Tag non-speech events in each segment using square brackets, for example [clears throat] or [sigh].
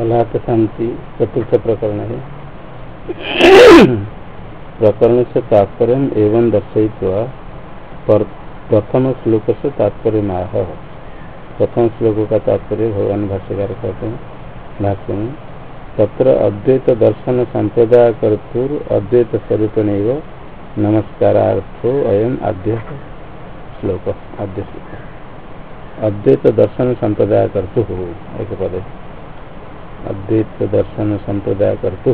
अलात शांति, चतुर्थ प्रकरण है। प्रकरण से तात्पर्य एवं दर्शयित्वा प्रथम श्लोक से तात्पर्य आह प्रथम श्लोक का तात्पर्य भगवान भाष्यकार कहते हैं भाष्य में तत्र अद्वैत दर्शन संप्रदाय कर्तुर अद्वैत स्वरूप नमस्कारार्थो अयम आद्य श्लोक आद्य श्लोक। अद्वैत दर्शन संप्रदाय कर्तु एक पद। है अद्वैत दर्शन संप्रदाय करतु।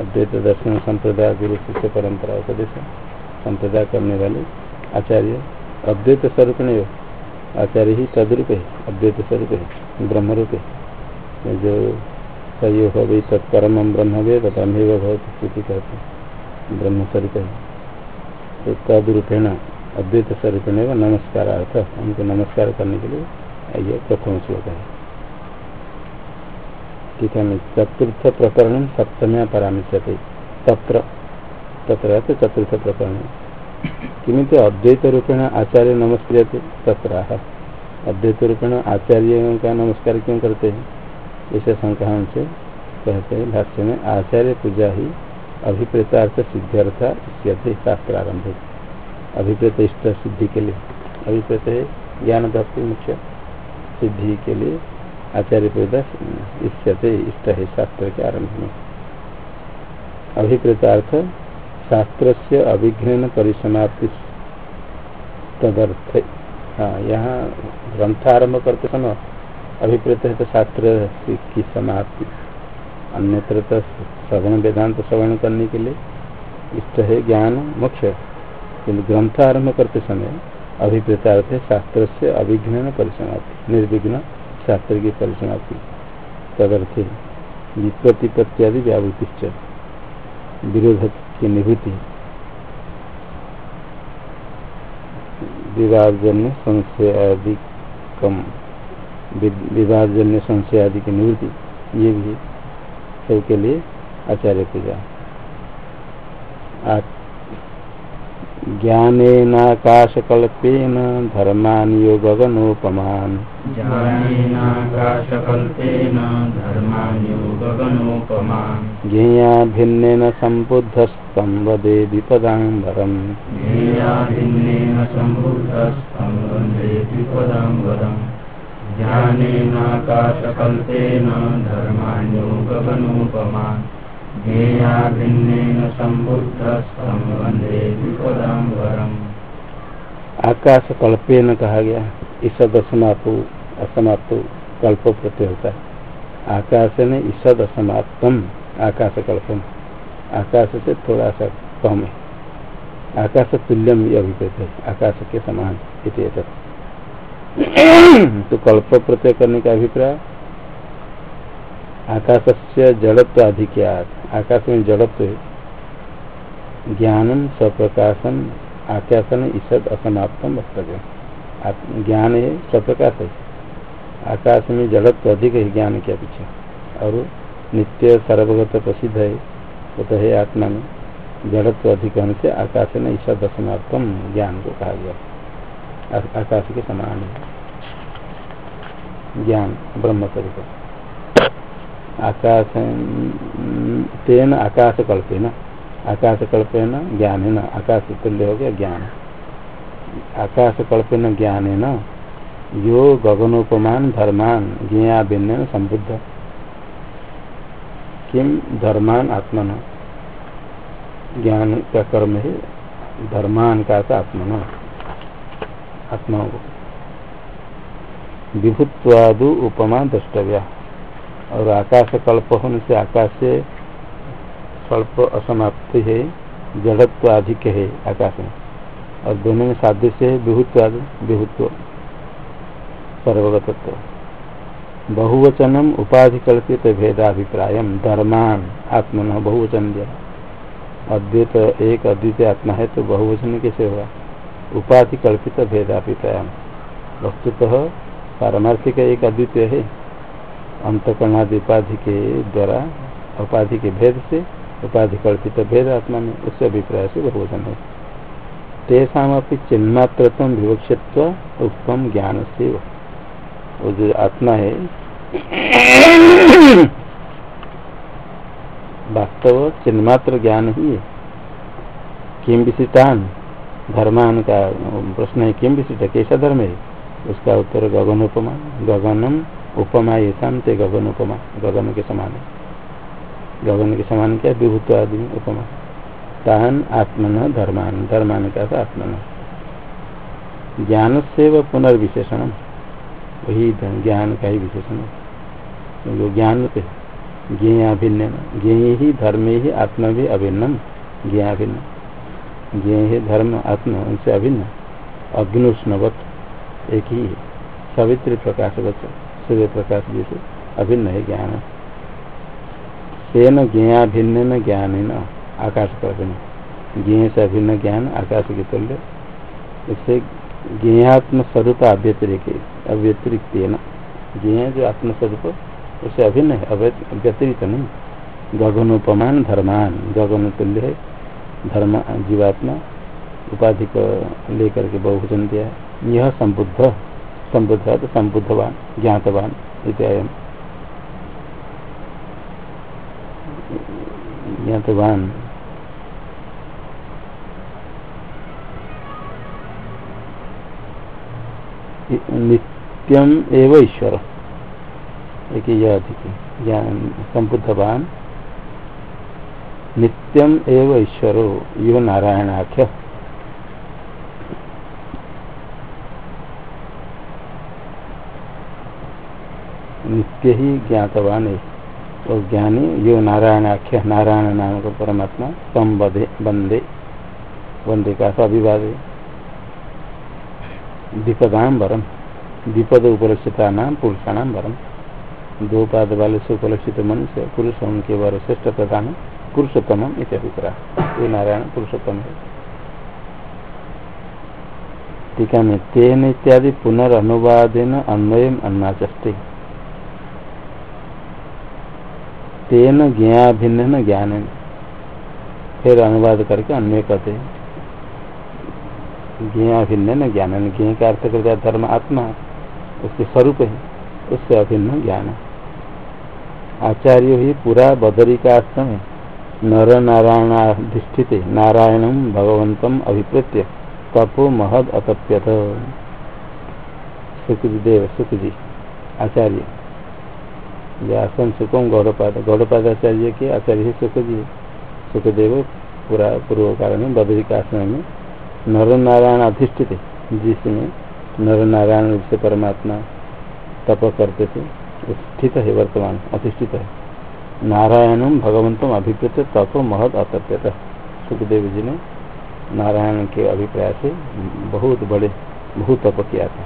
अद्वैत दर्शन संप्रदाय गुरु शिष्य परंपरा उपदेश संप्रदाय करने वाले आचार्य अद्वैत स्वरूप आचार्य ही तद्रूप है। अद्वैत स्वरूप है। ब्रह्म रूप है जो सही हो गई तत्परम ब्रह्म वे ब्रह्म बहुत स्थिति कहते ब्रह्म स्वरूप है। तो तद्रूपेण अद्वैत स्वरूप नमस्कार अर्थ हमको नमस्कार करने के लिए ये प्रथम श्लोक है। ठीक है चतुर्थ प्रकरण सप्तम्या परामर्शते तत्र तत्र चतुर्थ प्रकरण। किमित अद्वैत रूपेण आचार्य नमस्क्रिय तत्र अद्वैत रूपेण आचार्य का नमस्कार क्यों करते हैं? इसे शंका से कहते हैं, भाष्य में आचार्य पूजा ही अभिप्रेतार्थ सिद्ध्यर्थ इत्यादि शास्त्रारंभ। अभिप्रेत इष्ट सिद्धि के लिए। अभिप्रेत ज्ञान भक्ति मुख्य सिद्धि के लिए। आचार्य प्रदास इष्ट है शास्त्र के आरंभ में अभिप्रेतार्थ शास्त्र से अभिघ्न परिसमाप्ति तदर्थ हाँ यहाँ ग्रंथारंभ करते समय अभिप्रेत है तो शास्त्र की समाप्ति। अन्यत्र तो श्रवण, वेदांत श्रवण करने के लिए इष्ट है ज्ञान मुख्य किन्तु ग्रंथ आरंभ करते समय अभिप्रेतार्थ है शास्त्र से अभिघ्न परिसमाप्ति निर्विघ्न शास्त्र की परिसमाप्ति तदर्थ विप्रतिपत्यादि व्यावृत्ति विरोध की निवृत्ति। विवादजन्य संशय आदि कम विवादजन्य संशय आदि की निवृत्ति। ये भी सबके लिए आचार्य पूजा। ज्ञानेनाकाशकल्पेन धर्मान् योगगनोपमान् ज्ञेया भिन्नेन सम्बुद्धस्तं वदे विपदाम्बरम् ज्ञानेनाकाशकल्पेन धर्मान्योगगनोपमान् आकाश कल्पे न कहा गया ईसद असमाप्त असमाप्त कल्प प्रत्यय होता है। आकाश ने ईसद असमाप्तम आकाश कल्पम आकाश से थोड़ा सा कम है। आकाश तुल्यम ये अभिप्रेत है, आकाश के समान तो कल्प प्रत्यय करने का अभिप्राय आकाश से जड़त्व अधिक्यात आकाश में जड़त्व ज्ञानम स्वप्रकाशन आकाशन ईषद असमाप्तम वक्तव्य ज्ञान है स्वप्रकाश। है आकाश में जड़त्व अधिक है ज्ञान के पीछे और नित्य सर्वगत प्रसिद्ध है। वो तो है आत्मा में जड़त्व अधिक होने से आकाश में ईषद असमाप्तम ज्ञान को कहा गया। आकाश के समान है। ज्ञान ब्रह्म स्वरूप। आकाश तेन आकाश कल्पेन आकाश कल्पेन ज्ञान। है न आकाश तुल्य हो गया ज्ञान आकाश कल्पेन ज्ञान है न यो गगनोपमान, धर्मान ज्ञा भिन्न संबुद्ध किम धर्मान आत्मन? ज्ञान का कर्म है धर्मान का आत्मन। आत्मा विभुत्वादु उपमा द्रष्टव्या। और आकाश कल्प होने से आकाश से कल्प असमाप्ति है, जड़त्व अधिक है आकाश में। और दोनों में सादृश्य है, विभुत्व विभुत्व, सर्वगतत्व। बहुवचनम उपाधि कल्पित भेदाभिप्राय धर्मान आत्मन बहुवचन दिया। अद्वैत एक अद्वितीय आत्मा है तो बहुवचन कैसे होगा उपाधि कल्पित भेदाभिप्राय वस्तुतः पारमार्थिक एक अद्वितीय है। अंतकरणादि उपाधि के द्वारा उपाधि के भेद से उपाधि कल्पित भेद आत्मा में, उससे अभिप्राय से बहुवचन है। तेषा चिन्मात्र विवक्षित्व उत्तम ज्ञान से वो जो आत्मा है, वास्तव चिन्मात्र ज्ञान ही है। किम विशिष्टान? धर्मान का प्रश्न है किम विशिष्ट? कैसा धर्म है। उसका उत्तर गगन उपमा गगनम उपमा ये गगन उपमा। गगन के समान है। गगन के समान क्या? विभूत आदि उपमा। ताहन आत्मन, धर्मान। धर्मान का आत्मन। ज्ञान से व पुनर्विशेषण वही ज्ञान का ही विशेषण है। ज्ञान पे ज्ञ भिन्न ज्ञ ही धर्म ही आत्मा भी अभिन्नम। ज्ञ भिन्न। ज्ञ ही धर्म, आत्मा उनसे अभिन्न। अग्निष्णवत एक ही सवित्र प्रकाश बच्चा सूर्य प्रकाश जैसे अभिन्न है ज्ञान। तेन ज्ञा भिन्न ज्ञान है न आकाश कर ज्ञ से अभिन्न ज्ञान, आकाश के तुल्य। इससे ज्ञात्म स्वरूप अव्यतिरिक अव्यतिरिक्त है न ज्ञ जो आत्मस्वरूप उससे अभिन्न है व्यतिरिक्त नहीं। गगनोपमान धर्मान। गगन तुल्य है। धर्म, जीवात्मा उपाधि को लेकर के बहुवचन दिया यह संबुद्ध। संबुद्ध, संबुद्धवान, ज्ञातवान इत्यादि ज्ञातवान। नित्यम एवं ईश्वर। एक अधिक संबुद्धवान। नित्यम एवं ईश्वरो। यो नारायणाख्य। नित्य ही ज्ञातवान है। तो ज्ञानी यो नारायण आख्या, नारायण नाम का परमात्मा तम बधे बंदे बंदे का अभिवाद। है विपदाम वरम विपद उपलक्षिता नाम, पुरुषाणाम वरम। दो पाद वाले से उपलक्षित मनुष्य, पुरुष उनके वर श्रेष्ठ प्रधान पुरुषोत्तम इत्यादि ये नारायण पुरुषोत्तम है। टीका में तेन इत्यादि पुनर्नुवादेन अन्वय अन्नाचष्टे। तेन ज्ञा भिन्न ज्ञान। फिर अनुवाद करके अन्य कहते हैं। ज्ञा भिन्न ज्ञान। ज्ञ का अर्थ करता धर्म, आत्मा। उसके स्वरूप है। उससे अभिन्न ज्ञान। आचार्य ही पूरा बदरी का आश्रम है नर नारायणाधिष्ठित नारायण भगवंतम अभिप्रेत्य तपो महद अतप्यत सुखदेव सुखजी आचार्य। व्यासन सुखम गौड़पाद गौड़पादाचार्य के आचार्य सुख जी सुखदेव पूरा पूर्व काल में बद्री का आश्रम में नर नारायण अधिष्ठित जिसमें नर नारायण रूप से परमात्मा तप करते थे, स्थित है वर्तमान, अधिष्ठित है। नारायणम भगवंतम अभिप्रेत तप महद अतप्यत सुखदेव जी ने नारायण के अभिप्राय से बहुत बड़े बहुत तप किया था।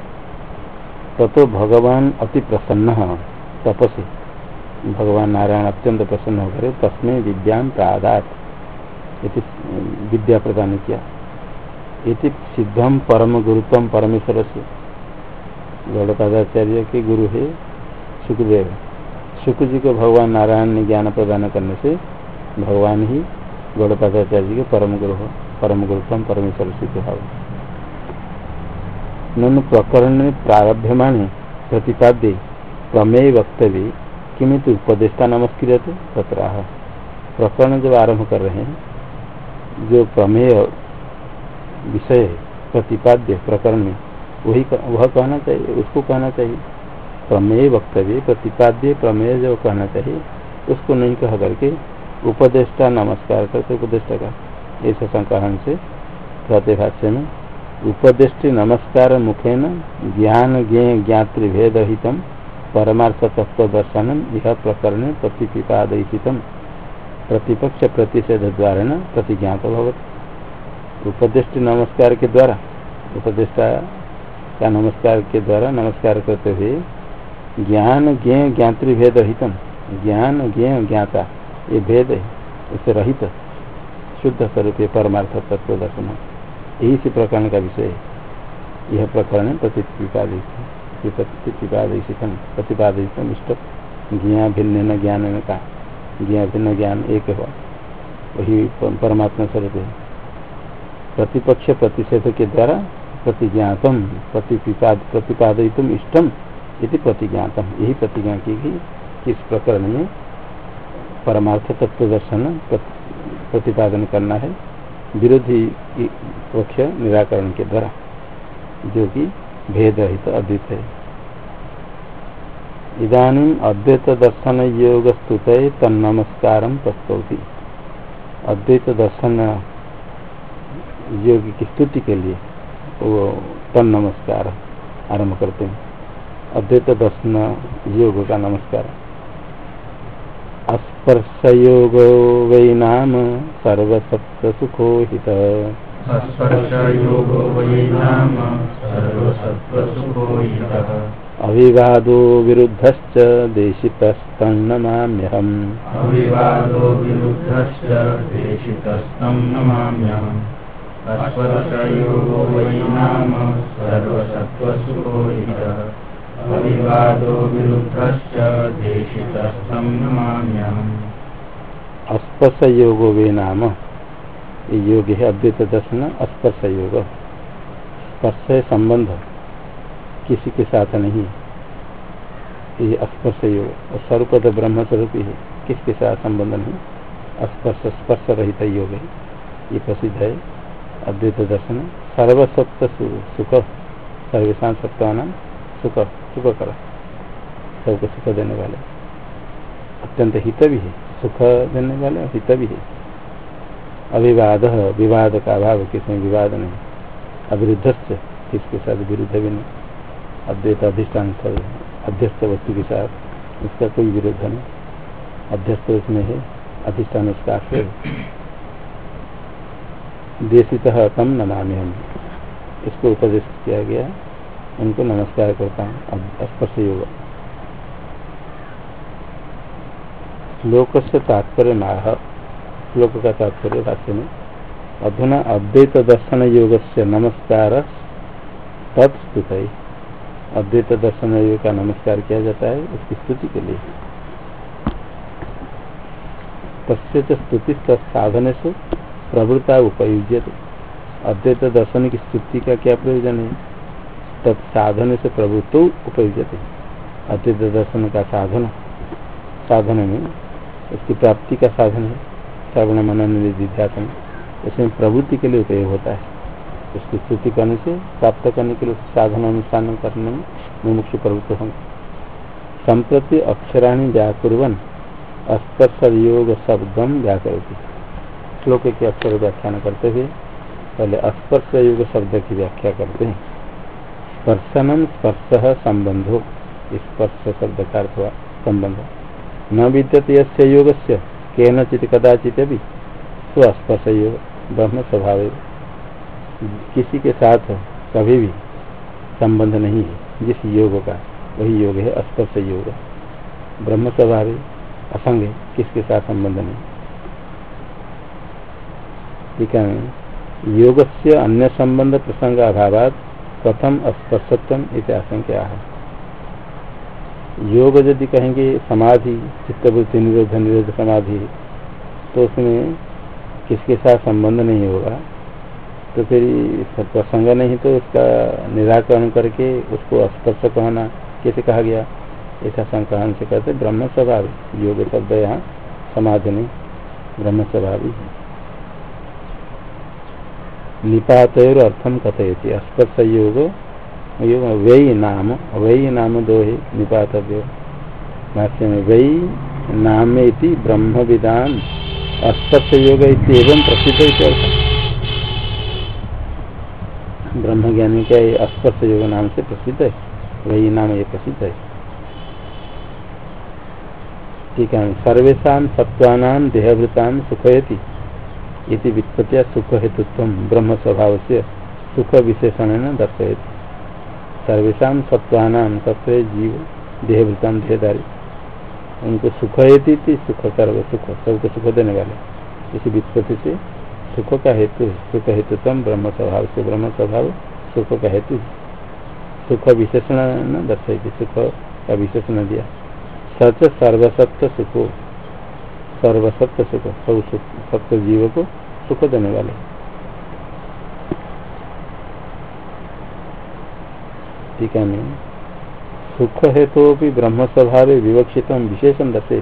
ततो भगवान अति प्रसन्न। तपसी भगवान नारायण अत्यंत प्रसन्न होकर तस्में विद्या प्रादात विद्या प्रदान किया। इति सिद्धम परम गुरुत्व परमेश्वर से गौड़पादाचार्य के गुरु है सुखदेव। सुख जी को भगवान नारायण ने ज्ञान प्रदान करने से भगवान ही गौड़पादाचार्य के परम गुरु हो, परम गुरुत्व परमेश्वर सिद्ध भाव। प्रकरण प्रारभ्यमाण प्रतिपाद्य। प्रमेय वक्तव्य किमित उपदेष्टा नमस्कृत तथा प्रकरण जब आरंभ कर रहे हैं, जो प्रमेय विषय प्रतिपाद्य प्रकरण में, वही वह कहना चाहिए, उसको कहना चाहिए। प्रमेय वक्तव्य प्रतिपाद्य प्रमेय जो कहना चाहिए, उसको नहीं कह करके उपदेष्टा नमस्कार करते उपदेष्टा का ऐसा संकरण से कहते भाष्य में, उपदेष्टि नमस्कार मुखेन ज्ञान ज्ञ ज्ञातृभेदहितम। परमार्थ तत्व दर्शन यह प्रकरण प्रतिपिपादित प्रतिपक्ष प्रतिषेध द्वारा न प्रतिज्ञात भवत उपदिष्ट नमस्कार के द्वारा, उपदिष्टा का नमस्कार के द्वारा नमस्कार करते हुए ज्ञान ज्ञ ज्ञातृ भेद हितम ज्ञान ज्ञ ज्ञाता, ये भेद है रहित, शुद्ध स्वरूप परमार्थ तत्व दर्शन यही से प्रकरण का विषय यह प्रकरण प्रतिपिपादित प्रतिपादितम प्रतिपादितम इष्ट, ज्ञा भिन्न ज्ञान में का, ज्ञा भिन्न ज्ञान एक हुआ वही परमात्मा स्वरूप है। प्रतिपक्ष प्रतिषेध के द्वारा प्रतिज्ञातम प्रतिपादित इष्टम इति प्रतिज्ञातम। यही प्रतिज्ञा की गई किस प्रकरण में परमार्थ तत्व दर्शन प्रतिपादन करना है। विरोधी पक्ष निराकरण के द्वारा, जो कि भेद रहित अद्वित। है इधानी अद्वैत दर्शन योग स्तुत तन्नमस्कार प्रस्तौती। अद्वैत दर्शन योग की स्तुति के लिए वो तन नमस्कार आरंभ करते हैं। अद्वैत दर्शन योग का नमस्कार स्पर्श योग वै नाम सर्वसत्व सुखो हित अविवादो विरुद्धश्च देशितस्तं नमाम्यहम् अविवादो विरुद्धश्च देशितस्तं नमाम्यहम् स्पर्शयोगो वै नाम सर्वसत्त्वसुखो हितः अविवादो विरुद्धश्च देशितस्तं नमाम्यहम् स्पर्श योगो वे नाम। योग है, अद्वैत दर्शन, स्पर्श योग। स्पर्श संबंध किसी के साथ नहीं ये स्पर्श योग और स्वरूप तो ब्रह्म स्वरूप ही है किसके साथ संबंध नहीं? स्पर्श स्पर्श रहित योग है। ये प्रसिद्ध है। अद्वैत दर्शन, सर्वसत्व सुख सर्वेशा सत्वान सुख सुख कर सबको सुख देने वाले। अत्यंत हित भी है सुख देने वाले हित भी है अविवाद विवाद का अभाव किसमें विवाद नहीं। अविरुद्ध किसके साथ विरुद्ध भी नहीं। अद्वैत अधिष्ठान अध्यस्त वस्तु के साथ उसका कोई विरुद्ध नहीं। अध्यस्त उसमें है, अधिष्ठान उसका आश्रय। देशित तम नमामि हम इसको उपदेश किया गया। उनको नमस्कार करता हूँ। स्पर्श योग श्लोक से तात्पर्य माह श्लोक का तात्पर्य भाष्य में अधुना अद्वैत दर्शन योग से नमस्कार तत्स्तुत अद्वैत दर्शन योग का नमस्कार किया जाता है, उसकी स्तुति के लिए। तस्य स्तुति साधन से प्रवृत्ता उपयुज्य अद्वैत दर्शन की स्तुति का क्या प्रयोजन है? तत्साधन से प्रवृत्त उपयुज्य अद्वैत दर्शन का साधन साधन में उसकी प्राप्ति का साधन है। श्रवण मनन विध्यासन इसमें प्रवृत्ति के लिए उपयोग होता है। उसकी स्तुति करने से, प्राप्त करने के लिए साधन अनुष्ठान करने में मुमुक्ष प्रवृत्त होंगे। संप्रति अक्षराणी व्याकुर्वन स्पर्श योग शब्दम व्याकरती। श्लोक के अक्षर व्याख्यान करते हुए, पहले स्पर्श योग शब्द की व्याख्या करते हैं। स्पर्शनम स्पर्श संबंधो स्पर्श शब्द का अर्थ हुआ संबंध। न विद्यते योग से केनचित कदाचित भी स्वस्पर्श योग ब्रह्म स्वभाव किसी के साथ कभी भी संबंध नहीं है। जिस योग का, वही योग है स्पर्श योग ब्रह्म स्वभाव असंग है, किसके साथ संबंध नहीं। ठीक है? योग से अन्य संबंध प्रसंग अभाव प्रथम स्पर्शत्व इतिहास है। योग यदि कहेंगे, समाधि चित्तवृत्ति निरोध निरोध, समाधि तो उसमें किसके साथ संबंध नहीं होगा? तो फिर प्रसंग नहीं तो उसका निराकरण करके उसको स्पर्श कहना, कैसे कहा गया? ऐसा संक्रहण से कहते, ब्रह्म स्वभाव, योग शब्द यहाँ समाधि नहीं, ब्रह्म स्वभावी निपात अर्थम कथयती स्पर्श योग वही नाम वही नाम दो है निपातव्य। भाष्य में वही नाम ब्रह्म विदान अस्पर्श योग प्रसिद्ध ब्रह्म ज्ञानी का स्पर्श योग नाम से प्रसिद्ध है वही नाम ये प्रसिद्ध है। ठीक है सर्वेशा सत्वा देहभृता सुखयति इति सुख हेतुत्व ब्रह्म स्वभाव से सुख विशेषण दर्शयती। सर्वेशा सत्वानाम सत्व जीव देहवृतान देहधारी। उनको सुख हेतु सुख सर्व सुख, सबको सुख देने वाले। इसी विस्पति से सुख का हेतु सुख हेतु तम ब्रह्म स्वभाव से ब्रह्म स्वभाव सुख का हेतु सुख विशेषण न दर्शाई सुख का विशेषण दिया। सच सर्वसत्व सुखो सर्वसत्व सुख, सब सुख सत्य जीव को सुख देने वाले। टीका में। सुख हेतु भी ब्रह्म स्वभाव विवक्षित विशेषण दर्शे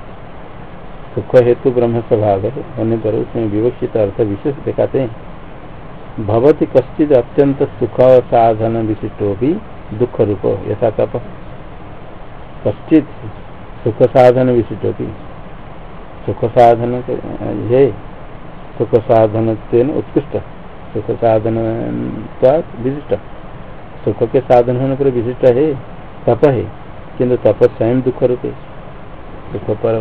सुख हेतु ब्रह्म स्वभाव होने पर उसमें विवक्षित अर्थ विशेष दिखाते हैं। भवती कश्चित अत्यंत सुख साधन विशिष्टो भी दुख रूप यथा तप कश्चित सुख साधन विशिष्टो भी सुख साधन ये सुख साधन उत्कृष्ट। सुख साधन विशिष्ट। सुख के साधन होने पर विशिष्ट है, तप है, किंतु तप स्वयं दुख रूपे। सुख पर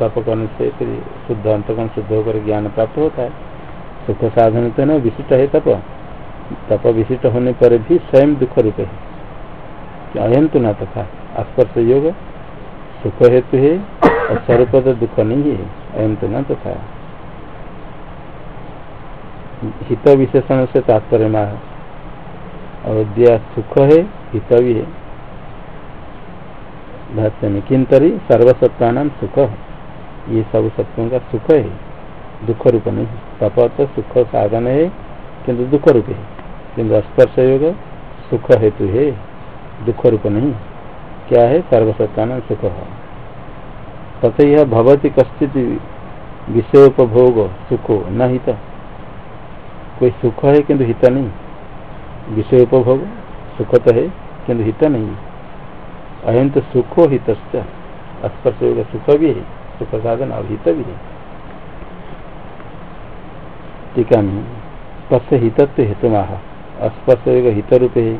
तप करने से फिर शुद्ध अंतकरण शुद्ध होकर ज्ञान प्राप्त होता है। सुख साधन तो न विशिष्ट है तप। तप विशिष्ट होने पर भी स्वयं दुख रूप। है अयम तो न तथा स्पर्श योग। सुख हेतु है, और स्वरूप तो दुख नहीं है। अयम तो न तथा। हित विशेषण से तात्पर्य अयोध्या सुख है हित भी है भाष्य में किंतरी सर्वसत्ता नाम सुख। ये सब सत्यों का सुख है। दुख रूप नहीं। तप तो सुख साधन है, किंतु दुख रूप है। किंतु स्पर्श योग सुख हेतु है। दुख रूप नहीं। क्या है? सर्वसत्ता नाम सुख तथा यह भवती कश्चित विषयोपभोग सुखो न हित। कोई सुख है किंतु हित नहीं। विषय उपभोग सुख तो है, किंतु हित नहीं अयम तो सुखो हित स्पर्श सुख भी है, सुख साधन और हित भी है। टीका में तस्य हितत्व हेतु माह स्पर्श हित रूप है।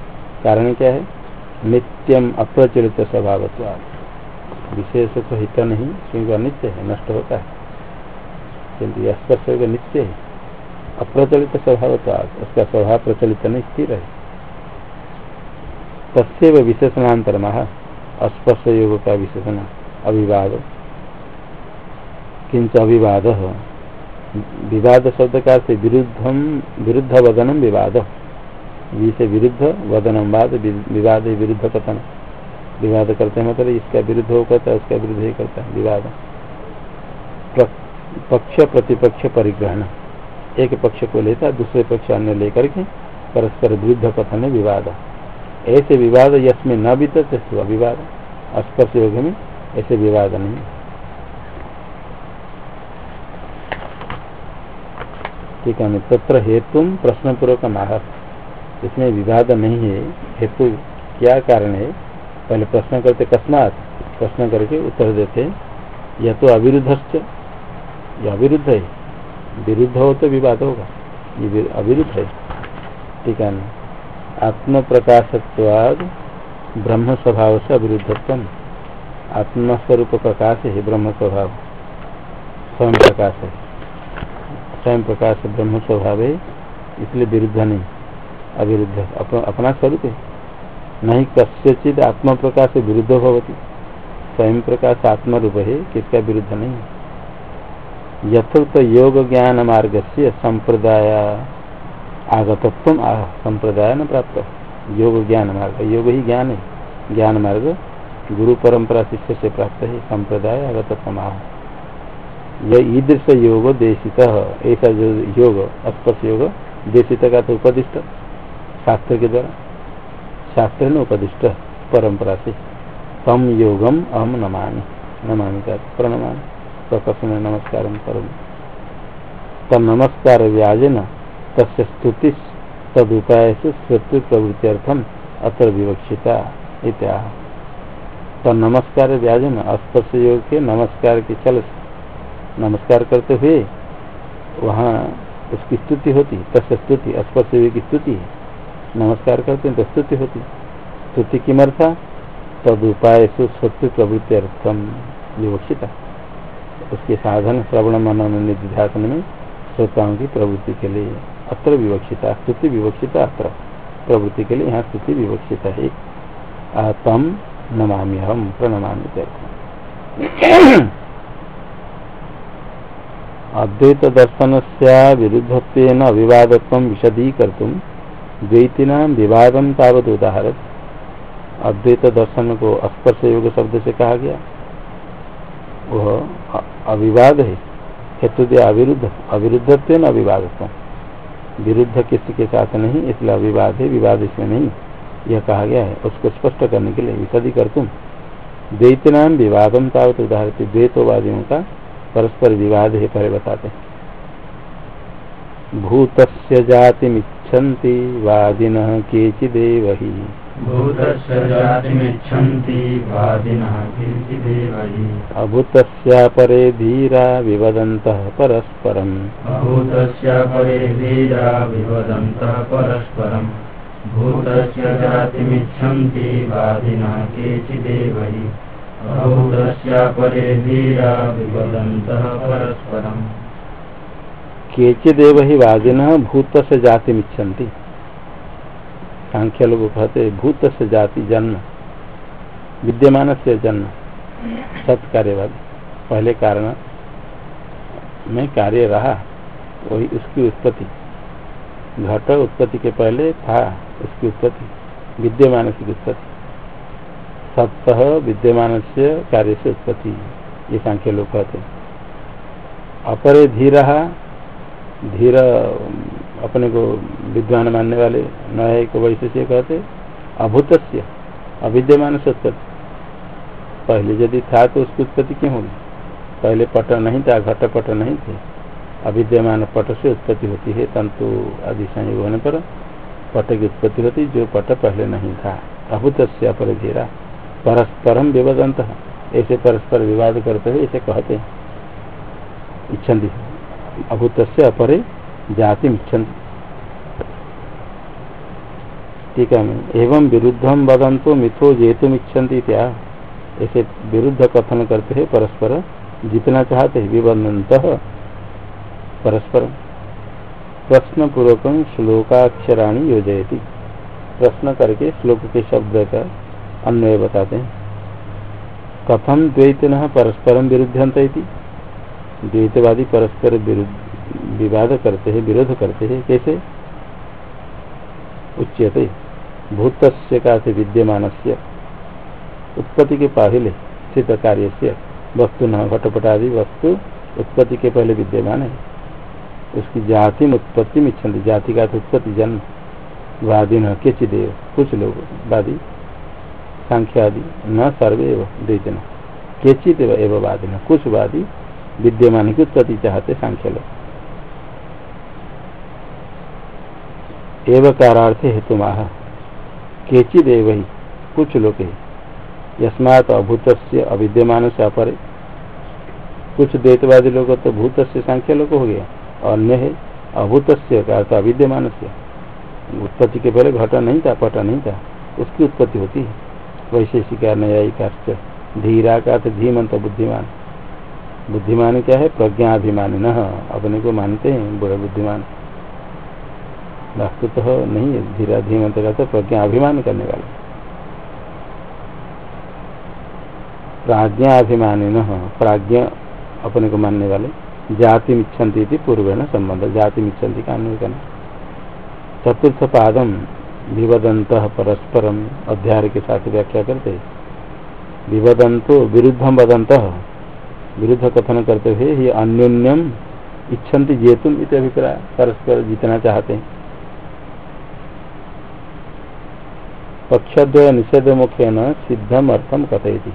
कारण क्या है? नित्यम अप्रचलित स्वभाव विशेष सुख, हित नहीं, क्योंकि अनित्य है, नष्ट होता है। किंतु स्पर्श नित्य है। अप्रचलित स्वभाव उसका स्वभाव प्रचलित नहीं, स्थिर है। तस्व विशेषणांतर महा अस्पर्श योग का विशेषण, अभिवाद। किंच अभिवाद? विवाद शब्द का से विरुद्धम, विरुद्ध वदनम विवाद। से विरुद्ध, वदनम वाद, विवाद विरुद्ध कथन। विवाद करते हैं मतलब इसका विरुद्ध हो करता है, उसका विरुद्ध ही करता है, विवाद। पक्ष प्रतिपक्ष परिग्रहण। एक पक्ष को लेता, दूसरे पक्ष अन्य लेकर के परस्पर विरुद्ध कथन विवाद ऐसे विवाद यशमें न बीतते विवाद। स्पर्श योग में ऐसे विवाद नहीं ठीक है, तत्र हेतु प्रश्न पूर्वक माह इसमें विवाद नहीं है। हेतु क्या कारण है? पहले प्रश्न करते, कस्मात? प्रश्न करके उत्तर देते यह तो अविरुद्ध यह अविरुद्ध है। विरुद्ध हो तो विवाद होगा। ये अविरुद्ध है। ठीक है आत्म प्रकाशत्वाद ब्रह्म स्वभाव से अविरुद्धत्व आत्मस्वरूप प्रकाश है ब्रह्म स्वभाव। स्वयं प्रकाश है। स्वयं प्रकाश ब्रह्म स्वभाव है, इसलिए विरुद्ध नहीं। अविरुद्ध। अपना स्वरूप है। नहीं कस्यचित आत्म प्रकाश विरुद्ध भवती। स्वयं प्रकाश आत्मरूप है, किसका विरुद्ध नहीं? है यथोक्त योग ज्ञान मार्ग से संप्रदाय आगतत्व संप्रदाय न प्राप्त। योग ज्ञान मार्ग योग ही ज्ञान है। ज्ञान मार्ग गुरु परंपरा शिष्य से प्राप्त है। संप्रदाय आगतत्व यह ईदृश योग देशित। ऐसा जो योग स्पर्श योग, देशित का तो उपदिष्ट। शास्त्र के द्वारा। शास्त्र ने उपदिष्ट। परंपरा से। तम योगम अहम नमामि। नमामि का प्रणमामि। प्रकर्षण नमस्कार करोमि। तब नमस्कार व्याजन तस्य स्तुति तदुपाय से स्तु प्रवृत्त्यर्थम अत्र विवक्षिता इत्या तो नमस्कार व्याजन स्पर्श योग के नमस्कार के चल नमस्कार करते हुए वहाँ उसकी स्तुति होती, तस्य स्तुति स्पर्श योग की स्तुति। नमस्कार करते हैं तो स्तुति होती। स्तुति किमर्था? तदुपाय से सत्य प्रवृत्त्यर्थम विवक्षिता। उसके साधन श्रवण मनन निध्यासन में श्रोताओं की प्रवृत्ति के लिए अत्र विवक्षिता, स्तुति विवक्षिता अत्र। प्रवृत्ति के लिए यहाँ स्तुति विवक्षिता है। तम नमामि हम प्रणमामि [clears throat] अद्वैत दर्शन से विरुद्धत्व अविवादत्व विशदीकर्तुम द्वैतीना विवाद तावत उदाहरण अद्वैत दर्शन को स्पर्श योग शब्द से कहा गया। वह अविवाद है। हेतु दिया अविरुद्ध। अविरुद्ध न अविवाद विरुद्ध किसी के साथ नहीं, इसलिए अविवाद है, विवाद इसमें नहीं। यह कहा गया है। उसको स्पष्ट करने के लिए विशदी कर तुम। द्वैतनाम विवादम तावत उदाहरण द्वैतवादियों का परस्पर विवाद है, पहले बताते भूत जाति मिच्छन्ति वादिन केचिदेव ही। अभूत परे धीरा विवदंत परस्परम। अभूत परे धीरा विवदंत परस्परम। भूत जातिमिच्छन्ति वादिनः केचिदेव अभूत परे धीरा विवदंत परस्परम। केचिदेव ही वादिन भूत से जाति मिच्छन्ति सांख्य लोग कहते भूत से जाति जन्म, विद्यमान से जन्म सत कार्यवादी पहले कारण में कार्य रहा, वही उसकी उत्पत्ति। घट उत्पत्ति के पहले था, उसकी उत्पत्ति, विद्यमान की उत्पत्ति। सत्य विद्यमान से कार्य से उत्पत्ति, ये सांख्य लोग कहते अपरे धीरा, धीर अपने को विद्वान मानने वाले नए को से कहते अभूत अविद्यमान से उत्पत्ति पहले यदि था तो उसकी उत्पत्ति क्यों होगी पहले पट नहीं था, घट पट नहीं थे। अविद्यमान पट से उत्पत्ति होती है, तंतु आदि संयोग होने पर पट की उत्पत्ति होती, जो पट पहले नहीं था। अभूत अपरिधीरा परस्परम विवदंत ऐसे परस्पर विवाद करते हुए ऐसे कहते इच्छन्ति। अभूत अपरे जाति ठीक है, एवं विरुद्धम वदंतो मिथो जेतुम इच्छन्ति क्या ऐसे विरुद्ध कथन करते हैं, परस्पर जितना चाहते हैं विबंधत परस्पर। प्रश्न पूर्वक श्लोकाक्षराणी योजयती। प्रश्न करके श्लोक के शब्द का अन्वय बताते हैं। कथम द्वैतन परस्परम विरुद्धंत द्वैतवादी परस्पर विवाद करते हैं, विरोध करते हैं, कैसे? उच्यते। भूत का विद्यमान से उत्पत्ति के पहले स्थित कार्य से वस्तु न घटपट वस्तु उत्पत्ति के पहले विद्यमान है। उसकी जाति में उत्पत्ति में इच्छा जाति का उत्पत्ति, जन्म, वादी न के चिदेव कुछ लोग, वादी सांख्य आदि न, सर्वे द्वैतन केचित एवं वादी न, कुछ वादी विद्यमान की उत्पत्ति चाहते सांख्य लोग एवं कारार्थ हेतु माह एवं कुछ लोग यस्मात अभूत से अविद्यमान से अपरे। कुछ द्वैतवादी लोग तो भूत से सांख्य लोग हो गया। अन्य है अभूत से का अविद्यमान से उत्पत्ति के पहले घटा नहीं था, पटा नहीं था। उसकी उत्पत्ति होती है। वैशेषिका, न्यायिका धीरा का धीमंत, बुद्धिमान। बुद्धिमान क्या है? प्रज्ञाभिमान न अपने को मानते हैं, बुरा बुद्धिमान। वास्तु तो नहीं है धीरा धीमंत का तो प्रज्ञा अभिमान करने वाले। प्राज्ञाभिमानी न प्राज्ञ अपने को मानने वाले जाति मिच्छन्ति पूर्व न संबंध जाति मिच्छन्ति का अन्वय करना। चतुर्थ पादम विवदंत परस्परम अध्याय के साथ व्याख्या करते विवदंतो विरुद्धम वदंत विरुद्ध कथन करते हुए ये अन्योन्यम इच्छन्ति जेतुम इत अभिप्राय, परस्पर जीतना चाहते हैं। पक्षद्वय निषेध मुख्य न सिद्धम अर्थम कथयती।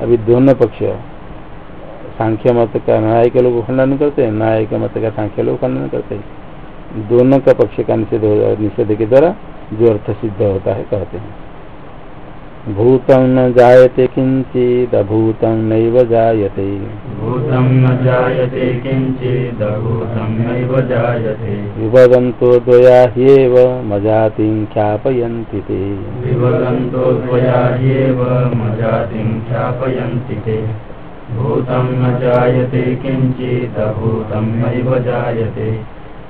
अभी दोनों पक्ष सांख्य मत का न्यायिक लोग खंडन करते हैं न्याय के मत का सांख्य लोग खंडन करते। हैं दोनों का पक्ष का निषेध निषेध के द्वारा जो अर्थ सिद्ध होता है, कहते हैं। भूतम न जायते अभूतम नैव जायते। भूतम न जायते किंचिदभूतम नैव जायते। विवदन्तो द्वया ह्येव मजातिं ख्यापयन्ति ते। विवदन्तो द्वया ह्येव मजातिं ख्यापयन्ति ते। भूतं न जायते किंचिदभूतम नैव जायते।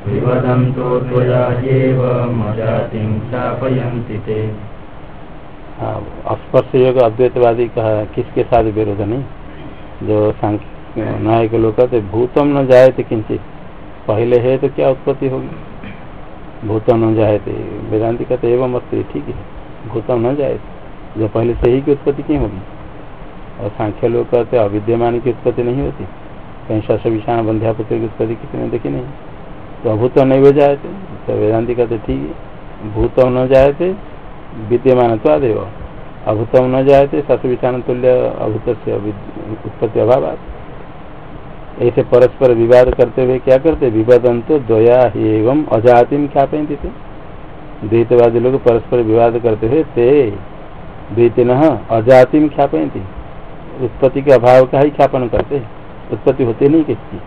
विवदन्तो द्वया ह्येव मजातिं ख्यापयन्ति ते। स्पर्श योग अद्वैतवादी का किसके साथ विरोध नहीं? जो न्याय के लोग कहते भूतम न जाए थे किंचित। पहले है तो क्या उत्पत्ति होगी? भूतम न जाए थे वेदांति कहते एवं अस्त्री ठीक है। भूतम न जाए जो पहले से ही की उत्पत्ति क्यों होगी? और सांख्य लोग कहते अविद्यमान की उत्पत्ति नहीं होती। कहीं शश विषाण बंध्यापत्र की उत्पत्ति किसी ने देखी नहीं। तो अभूत नहीं हो जाए थे तो वेदांति कहते ठीक है। भूतम न जाए थे विद्यमान आदेव अभूतम न जायते सत विषाण तुल्य अभूत से उत्पत्ति अभाव ऐसे परस्पर विवाद करते हुए क्या करते? विवादन तो दया एवं अजातिम ख्यापयती थे द्वैतवादी लोग परस्पर विवाद करते हुए ते द्वैत न अजातिम ख्यापयती उत्पत्ति के अभाव का ही ख्यापन करते उत्पत्ति होती नहीं किसकी?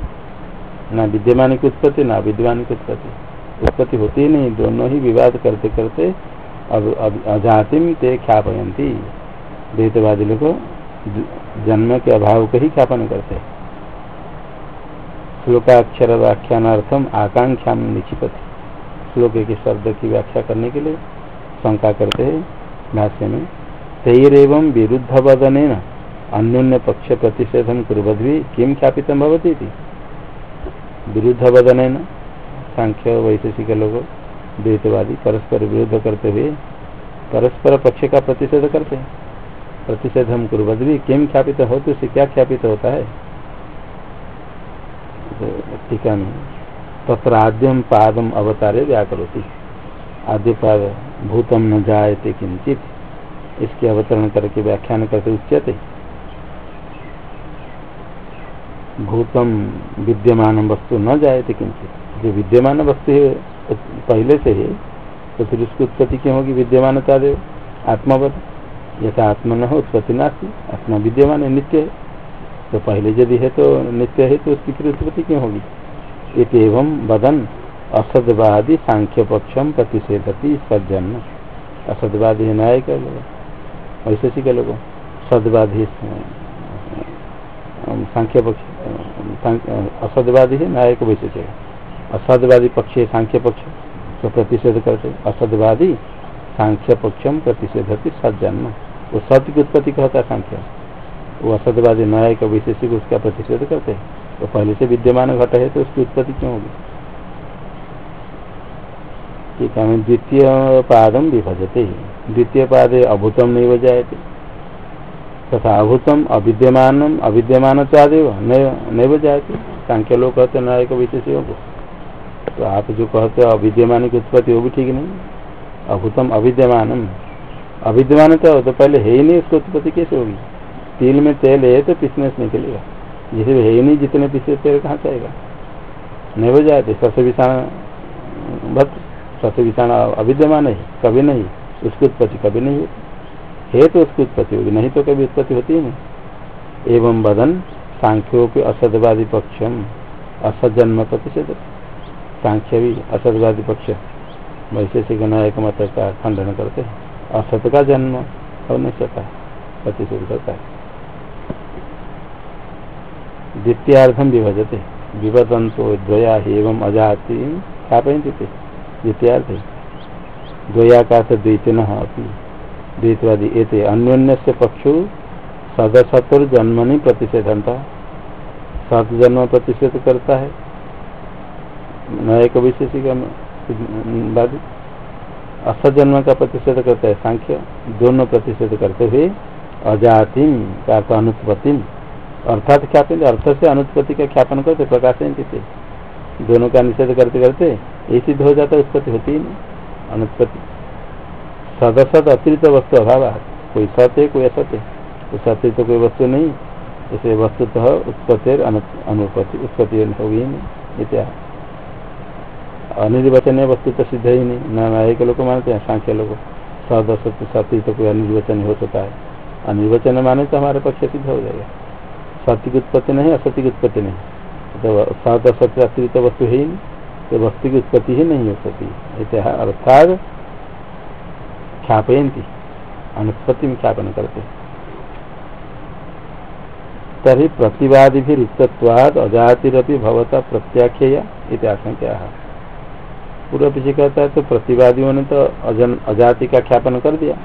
ना विद्यमान की उत्पत्ति, ना विद्यमान की उत्पत्ति। उत्पत्ति होती नहीं, दोनों ही विवाद करते करते अजातिम ते ख्यापयंती द्वैतवादी लोग जन्म के अभाव को ही ख्यापन करते। श्लोकाक्षर व्याख्यानार्थम आकांक्षा निक्षिपति। श्लोक के शब्द की व्याख्या करने के लिए शंका करते हैं भाष्य में। तैरव विरुद्ध वदन अन्योन्य पक्ष प्रतिषेधम कुरद भी किम ख्यापित भवती विरुद्ध वदन सांख्य वैशेषिक लोग। द्वैतवादी, परस्पर विरोध करते हुए परस्पर पक्ष का प्रतिषेध करते हैं। प्रतिषेध हम कुरबद भी किम ख्यापित हो तो उसे क्या ख्यापित होता है? टीका में आद्यम पादम अवतारे व्याकरोती। आद्य पाद भूतम न जायते किंचित इसके अवतरण करके व्याख्यान करके उच्यते। भूतम विद्यमान वस्तु न जायते किंचित जो विद्यमान वस्तु है पहले से है तो फिर उसकी उत्पत्ति क्यों होगी? विद्यमानता देव। आत्मावत। यथा आत्मा न हो उत्पत्ति नास्ती, आत्मा विद्यमान है, नित्य है। तो पहले यदि है तो नित्य है तो उसकी फिर उत्पत्ति क्यों होगी? एवं वदन, असदवादी सांख्य पक्षम प्रतिषेधती सज्जन। असदवादी है न्याय का लोग। वैसे का लोग सदवादी सांख्य पक्ष असदवादी है न्याय को वैसे से असदवादी पक्ष है सांख्य पक्ष तो प्रतिषेध करते असदवादी सांख्य पक्षम प्रतिषेधती सज्जन वो सत्य की उत्पत्ति कहता है सांख्य। वो असदवादी न्याय का वैशेषिक उसका प्रतिषेध करते हैं। तो पहले से विद्यमान घट है तो उसकी उत्पत्ति क्यों होगी? ठीक है द्वितीय पादम विभजते द्वितीय पाद अभूतम नहीं बजाए तथा अभूतम अविद्यमान अविद्यमान चादेव नहीं बजाए सांख्य लोग कहते न्याय को विशेषियों को तो आप जो कहते हो अविद्यमान की उत्पत्ति, वो भी ठीक नहीं अभूतम अविद्यमान अविद्यमान तो तो पहले है ही नहीं, उसकी उत्पत्ति कैसे होगी? तिल में तेल है तो पिसने से निकलेगा जिसे है ही नहीं, जितने पीछे तेल कहाँ से आएगा? नहीं हो जाते सस विषाण भक्त सस विषाण अविद्यमान है, कभी नहीं। उसकी उत्पत्ति कभी नहीं होती। है तो उसकी उत्पत्ति होगी, नहीं तो कभी उत्पत्ति होती ही नहीं। एवं बदन सांख्यों के असदवादी पक्षम असद जन्म प्रतिषेध सांख्य भी असदवादी पक्ष। वैशेषिक नायक मत का खंडन करते। हैं असत का जन्म? हो नहीं सकता प्रतिषेध करता है। द्वितीयार्थम विभजते। विभजंतो द्वया एवं अजाति स्थापयती थे द्वितीयार्थ द्वया का द्वैतिन द्वैतवादी एते अन्योन्य से पक्षु सदसतुर्जन्मनि प्रतिषेधनता। सत जन्म प्रतिषेध करता है। नए को विशेषिका वादी असजन्म का प्रतिषेध करता है, सांख्य, दोनों प्रतिषेध करते हुए अजातिम का अनुत्पत्तिम। अर्थात ख्यापन अर्थ से अनुत्पत्ति का ख्यापन करते प्रकाश थे दोनों का निषेध करते करते ये सिद्ध हो जाता उत्पत्ति होती ही नहीं। अनुत्पत्ति। सदसत अतिरिक्त वस्तु अभाव कोई सत्य कोई असत है। तो सत्य तो कोई वस्तु नहीं। इसे वस्तुतः उत्पत्ति अनुपत्ति उत्पत्ति होगी ही। नहीं इत्या अनिर्वचन वस्तु तो सिद्ध ही नहीं। न नायक लोग मानते हैं, सांख्य लोग। सदसत सत्य तो कोई अनिर्वचन हो सकता है। अनिर्वचन माने तो हमारे पक्ष सिद्ध हो जाएगा। सत्य की उत्पत्ति नहीं असत्य की उत्पत्ति नहीं। तो सत असत्य अतिरिक्त वस्तु है ही नहीं। तो वस्तु की उत्पत्ति ही नहीं हो सकती। अर्थात ख्यापयंती। अनुत्पत्ति में ख्यापन करते तरी प्रतिवादी भी रिक्तवाद अजातिरपि भवता प्रत्याख्या आशंका पूर्व पीछे कहता है तो प्रतिवादियों ने तो अजन, अजाति का ख्यापन कर दिया।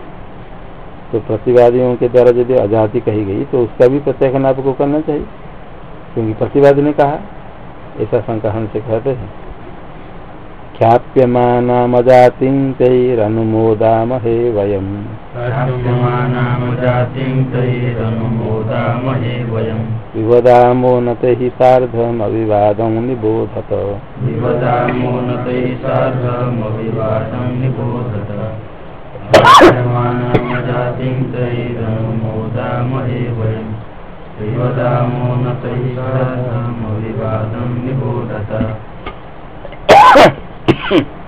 तो प्रतिवादियों के द्वारा यदि अजाति कही गई तो उसका भी प्रत्याख्यान आपको करना चाहिए। क्योंकि प्रतिवादी ने कहा, ऐसा शंका से कहते हैं। ख्याप्यमानामजातिं तैरनुमोदामहे वयम्। विवदामो न तैः सार्धमविवादं निबोधत। विवदामो न तैः सार्धमविवादं निबोधत। ख्याप्यमानमजातिं तैरनुमोदामहे वयं श्रीवदामो न तैः श्रद्धमविवादं निबोधत। ते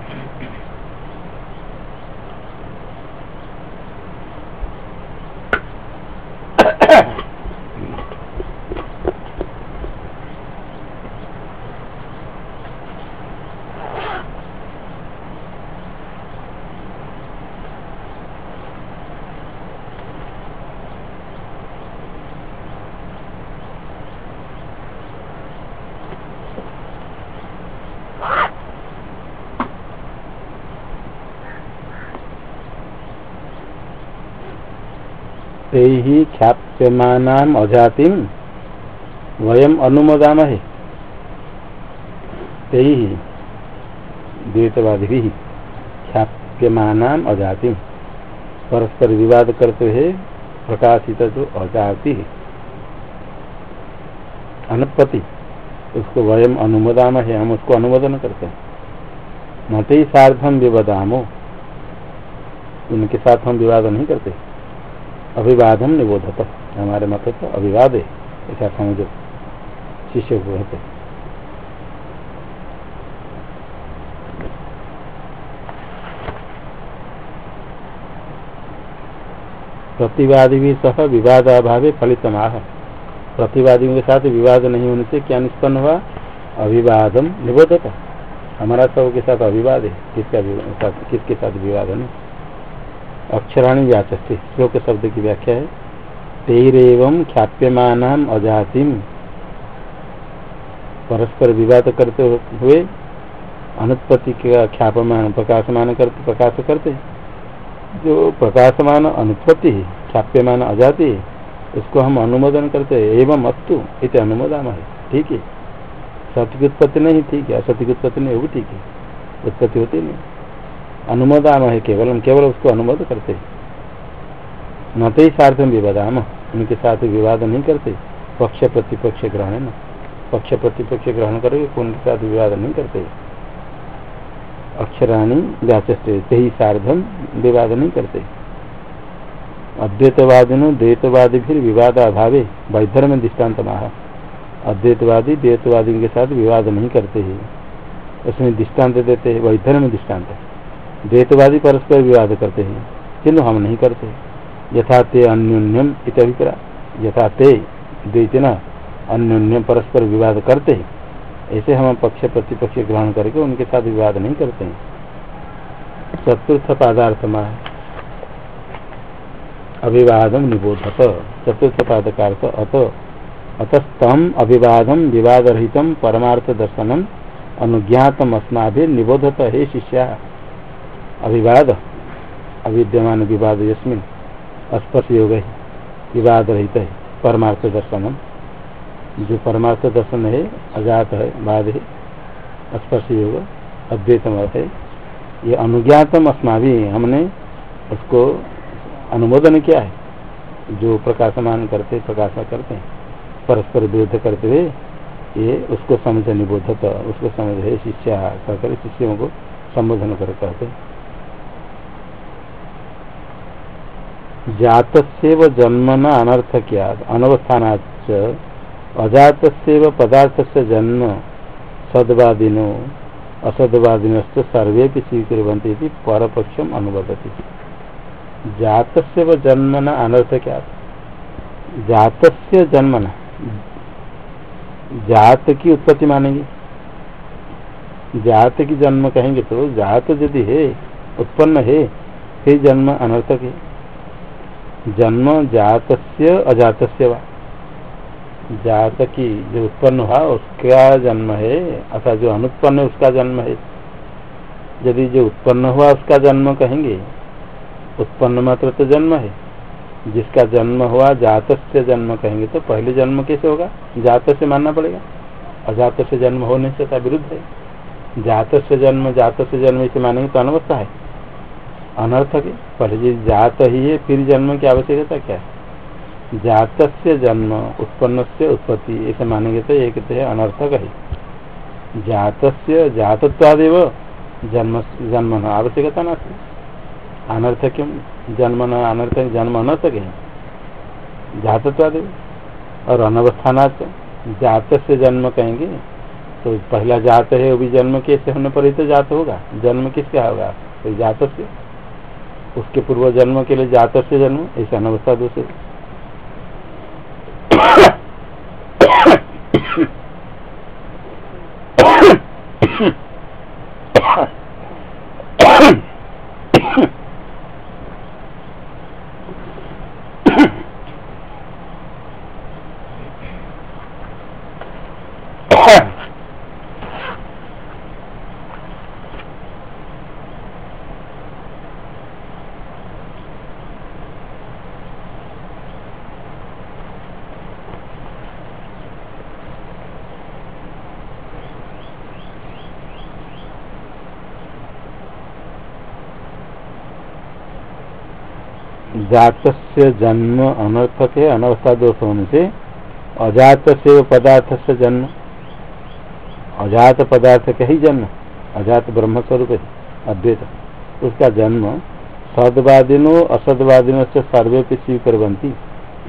ही ख्याप्यमान अजातिम वयम अनुमोदाम है ते ही द्वैतवादी भी ख्याप्यमान अजातिम। परस्पर विवाद करते हुए प्रकाशित जो अजाति। है अनुपति, उसको वयम अनुमोदाम है हम उसको अनुमोदन करते हैं। न तो ही सार्थम विवादामो। उनके साथ हम विवाद नहीं करते। अभिवादम निबोधत। हमारे मत तो अभिवाद है ऐसा समझो शिष्य को कहते प्रतिवादी भी सह विवाद अभाव फलित माह प्रतिवादियों के साथ विवाद नहीं होने से क्या निष्पन्न हुआ? अभिवादम निबोधता। हमारा सब के साथ अभिवाद है। किसका साथ किसके साथ विवाद नहीं अक्षराणी व्याचस्ते श्लोक शब्द की व्याख्या है। तेरव ख्याप्यमान अजातिम। परस्पर विवाद करते हुए अनुत्पत्ति का ख्यापमान, प्रकाशमान करते, प्रकाश करते जो प्रकाशमान अनुत्पत्ति ख्याप्यमान अजाति उसको हम अनुमोदन करते हैं। एवं अस्तु, इत अनुमोदन है ठीक है। सत्य की उत्पत्ति नहीं, ठीक है। असत्य की उत्पत्ति नहीं, वो ठीक है। उत्पत्ति होती नहीं। अनुमोदाम है केवल हम केवल उसको अनुमोद करते न तो ही सार्थम विवादाम, उनके साथ विवाद नहीं करते। पक्ष प्रतिपक्ष ग्रहण न। पक्ष प्रतिपक्ष ग्रहण करोगे उनके साथ विवाद नहीं करते। अक्षराणी व्याचस्ते ही सार्धम विवाद नहीं करते। अद्वैतवादी द्वैतवादी फिर विवाद अभावे वैधर्म दृष्टांत माह अद्वैतवादी द्वैतवादी के साथ विवाद नहीं करते हैं। उसमें दृष्टांत देते हैं, वैधर्म दृष्टांत। द्वैतवादी परस्पर विवाद करते हैं किन्तु हम नहीं करते। यथा ते अन्योन्यम इत अभिप्राय। यथा ते द्वैतना अन्योन्यम परस्पर विवाद करते हैं। ऐसे हम पक्ष प्रतिपक्ष ग्रहण करके उनके साथ विवाद नहीं करते हैं। चतुर्थ पादार्थ में अभिवादम निबोधत। चतुर्थ पाद का अर्थ अत। अतस्तम अभिवादम विवाद रहित परमार्थ दर्शनम अनुज्ञातम अस्माभि निबोधत हे शिष्या! अभिवाद अविद्यमान विवाद यस्मिन स्पर्श योग है विवाद रहित है। परमार्थ दर्शनम। जो परमार्थ दर्शन है, अजात है बाद है स्पर्श योग अद्वैतम है। ये अनुज्ञातम अस्माभि। हमने उसको अनुमोदन किया है। जो प्रकाशमान करते, प्रकाश करते हैं परस्पर विरुद्ध करते हुए, ये उसको समझ निबोधत, उसको समझ है, शिष्या, कहकर शिष्यों को संबोधन कर कहते जात जन्म न अनर्थ क्या अनवस्थान अजात पदार्थ से जन्म सद्वादिनो असद्वादिनस्त सर्वे स्वीकुवंती परपक्षम अनुबदती जात से जन्म न अनर्थ क्या जात से जन्म न जात की उत्पत्ति मानेंगे। जात की जन्म कहेंगे तो जात यदि है, उत्पन्न है, फिर जन्म अनर्थक है। जन्म जात अजात से जात की जो उत्पन्न हुआ, उसका जन्म है अथवा जो अनुत्पन्न है, उसका जन्म है। यदि जो उत्पन्न हुआ, उसका जन्म कहेंगे, उत्पन्न मात्र तो जन्म है। जिसका जन्म हुआ जात से जन्म कहेंगे तो पहले जन्म कैसे होगा? जात से मानना पड़ेगा। अजात से जन्म होने से विरुद्ध है। जात से जन्म जात से जन्म इसे मानेंगे तो अनवस्था है। अनर्थक पहले जात ही है, फिर जन्म की आवश्यकता क्या है? जात से जन्म उत्पन्न से उत्पत्ति, ऐसे मानेंगे तो एक तो है अनर्थक है। जात से जातत्वादेव, जन्म जन्म न, आवश्यकता ना अनर्थक जन्म न अनर्थक जन्म अनर्थक है। जातत्वाद और अनवस्थानाच जात से जन्म कहेंगे तो पहला जात है, वो भी जन्म कैसे होने पर ही तो जात होगा। जन्म किसका होगा? तो जात से उसके पूर्व जन्म के लिए जात से जन्म ऐसा अनवस्था दोष जात से जन्म अनर्थक है अनवस्था दोष होने से अजात से पदार्थ से जन्म। अजात पदार्थ का ही जन्म। अजात ब्रह्म स्वरूप है। अद्वैत। उसका जन्म सदवादिनो असदवादिनो से सर्वे पे स्वीकर बनती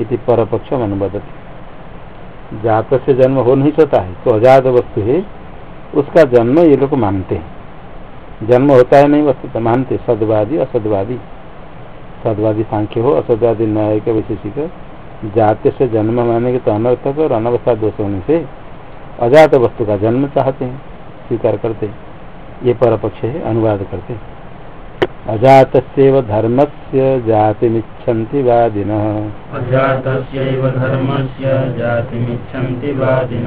इति पर पक्ष अनुबदती जात से जन्म हो नहीं सकता है तो अजात वस्तु है। उसका जन्म ये लोग मानते हैं। जन्म होता है नहीं वस्तु तो मानते सदवादी, असदवादी। सदवादी सांख्य हो असदवादी न्याय के वैशेषिक जात से जन्म मानेंगे तो अनर्थक और अनवस्था दोष होने से अजात वस्तु का जन्म चाहते हैं, स्वीकार करते ये पर पक्ष है, अनुवाद करते अजात धर्म से जातिमिच्छन्ति वादिन। अजात धर्म से जातिमिच्छन्ति वादिन।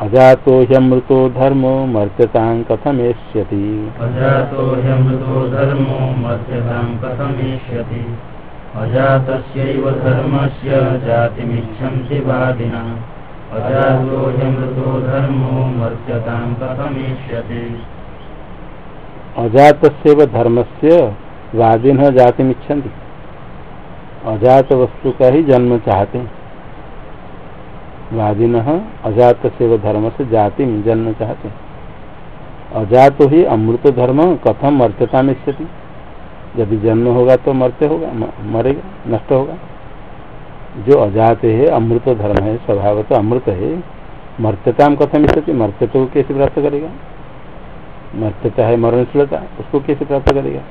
अजातो ह्यमृतो धर्मो मर्त्यतां कथमेष्यति। अजातो ह्यमृतो धर्मो मर्त्यतां कथमेष्यति। अजातस्यैव धर्मस्य जातिमिच्छन्ति वादिनः। अजातो ह्यमृतो धर्मो मर्त्यतां कथमेष्यति। अजातस्यैव धर्मस्य वादिनः जातिमिच्छन्ति। अजात वस्तु का ही जन्म चाहते। हैं वादिन अजात से धर्म से जाति में जन्म चाहते अजात ही अमृत धर्म कथम मर्त्यता में स्थिति यदि जन्म होगा तो मरते होगा मरेगा, नष्ट होगा। जो अजात है अमृत धर्म है स्वभाव तो अमृत है, मर्त्यता में कथम स्थिति मर्त्यता को कैसे प्राप्त करेगा? मर्त्यता है मरणशीलता, उसको कैसे प्राप्त करेगा?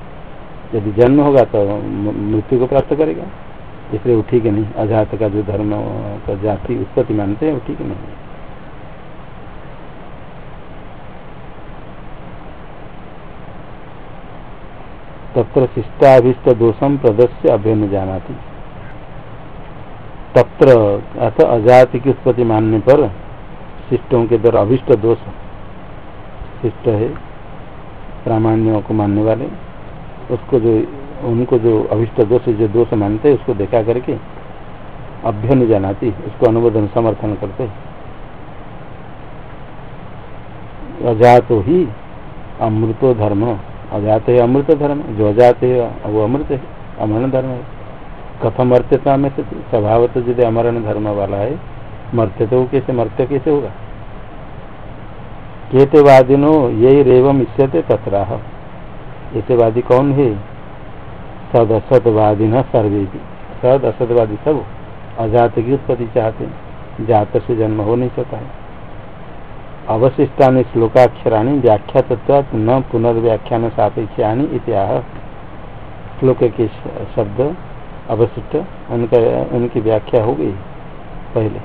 यदि जन्म होगा तो मृत्यु को प्राप्त करेगा। इसलिए वो ठीक नहीं, अजात का जो धर्म का जाति उत्पत्ति मानते हैं, वो ठीक नहीं तत्र शिष्टाभिष्ट दोषम प्रदर्श्य अभ्यन जानाती। तत्र अथ अजाति की उत्पत्ति मानने पर शिष्टों के द्वारा अभिष्ट दोष शिष्ट है, प्रामाण्यों को मानने वाले, उसको जो उनको जो अभिष्ट दोष, जो दोष मानते हैं, उसको देखा करके अभ्यन जानाती उसको अनुमोदन, समर्थन करते अजात ही अमृतो धर्म। अजात है अमृत धर्म, जो अजात है, वो अमृत है, अमरण धर्म है। कथम मर्त्यता में से स्वभाव तो यदि अमरण धर्म वाला है मरते तो कैसे मरते कैसे होगा? कहते वादिनो यही रेवम इष्यते तथराह कौन है? सद असतवादी न सर्वे सद असतवादी सब अजात की उत्पत्ति चाहते जात से जन्म हो नहीं सकता है। अवशिष्टा श्लोकाक्षराणी व्याख्या तत्व न पुनर्व्याख्यान सापेक्षाणी इत्याह। श्लोक के शब्द अवशिष्ट, उनका, उनकी व्याख्या हो गई पहले।